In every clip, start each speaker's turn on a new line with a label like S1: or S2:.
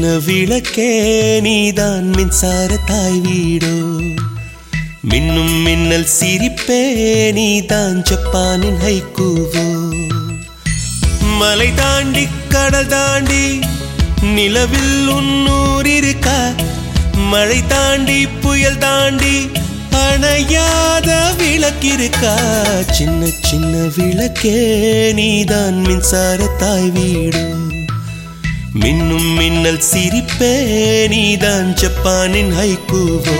S1: சின்ன விளக்கே நீதான் மின்சார தாய் வீடோ. மின்னும் மின்னல் சிரிப்பே நீதான் ஜப்பானின் ஹைக்கூவோ. மலை தாண்டி கடல் தாண்டி நிலவில் உன்னூர் இருக்க. மழை தாண்டி புயல் தாண்டி அணையாத விளக்கிருக்கா. சின்ன சின்ன விளக்கே நீதான் மின்சார தாய் வீடு. மின்னும் மின்னல் சிரிப்பே நீதான் ஜப்பானின் ஹைக்கூவோ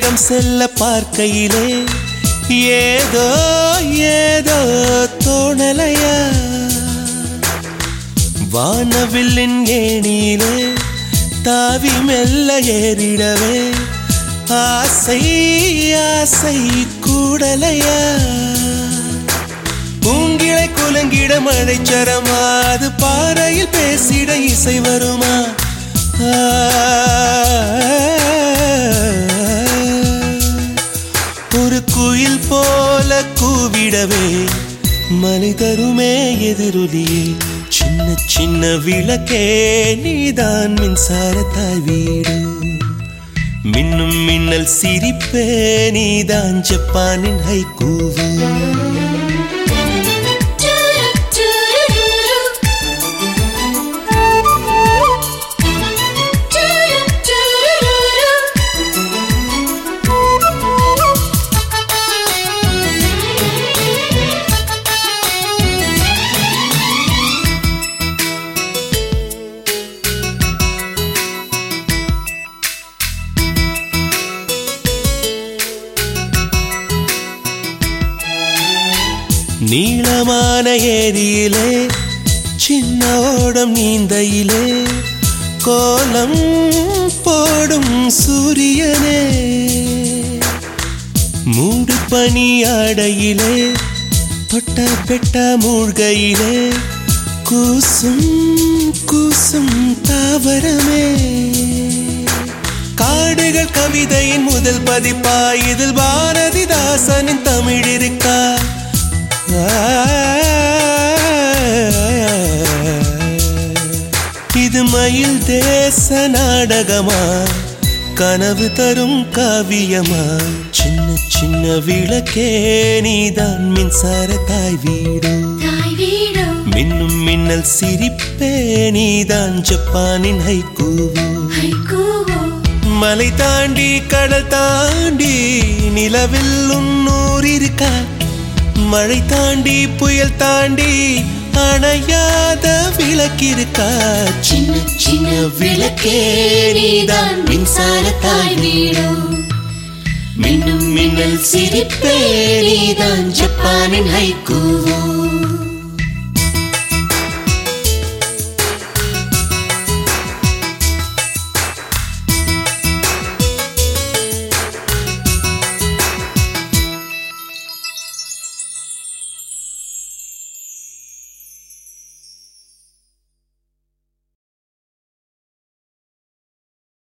S1: வேகம் செல்ல பார்க்கையிலே ஏதோ ஏதோ தோணலையா? வானவில்லின் ஏணியிலே தாவி மெல்ல ஏறிடவே ஆசை ஆசை கூடலையா? பூங்கிளை குலங்கிட மழைச்சரமா அது பாறையில் பேசிட இசை வருமா? ஆ, குயில் போல கூவிடவே மலை தருமே எதிரொலியே. சின்ன சின்ன விளக்கே நீதான் மின்சார தாய் வீடு. மின்னும் மின்னல் சிரிப்பே நீதான் ஜப்பானின் ஹைக்கூவு நீளமான ஏரியிலே சின்ன ஓடம் நீந்தையிலே கோலம் போடும் சூரியனே. மூடு பனி ஆடையிலே தொட்ட பெட்ட மூழ்கையிலே கூசும் கூசும் தாவரமே. காடுகள் கவிதையின் முதல் பதிப்பா இதில் பாரதிதாசனின் தமிழ் இருக்கா? இது மயில் தேச நாடகமா? கனவு தரும் காவியமா? சின்ன சின்ன விளக்கே நீதான் மின்சார தாய் வீடு மின்னும் மின்னல் சிரிப்பே நீதான் ஜப்பானின் ஹைக்கூவு. மலை தாண்டி கடல் தாண்டி நிலவில் உன்னூர் இருக்கா? மழை தாண்டி புயல் தாண்டி அணையாத விளக்கிருக்கா சின்ன சின்ன விளக்கே நீதான். மின்சார தாய் மின்னும் மின்னல் சிரிப்பே நீதான். ஜப்பானின் ஹைக்கூவோ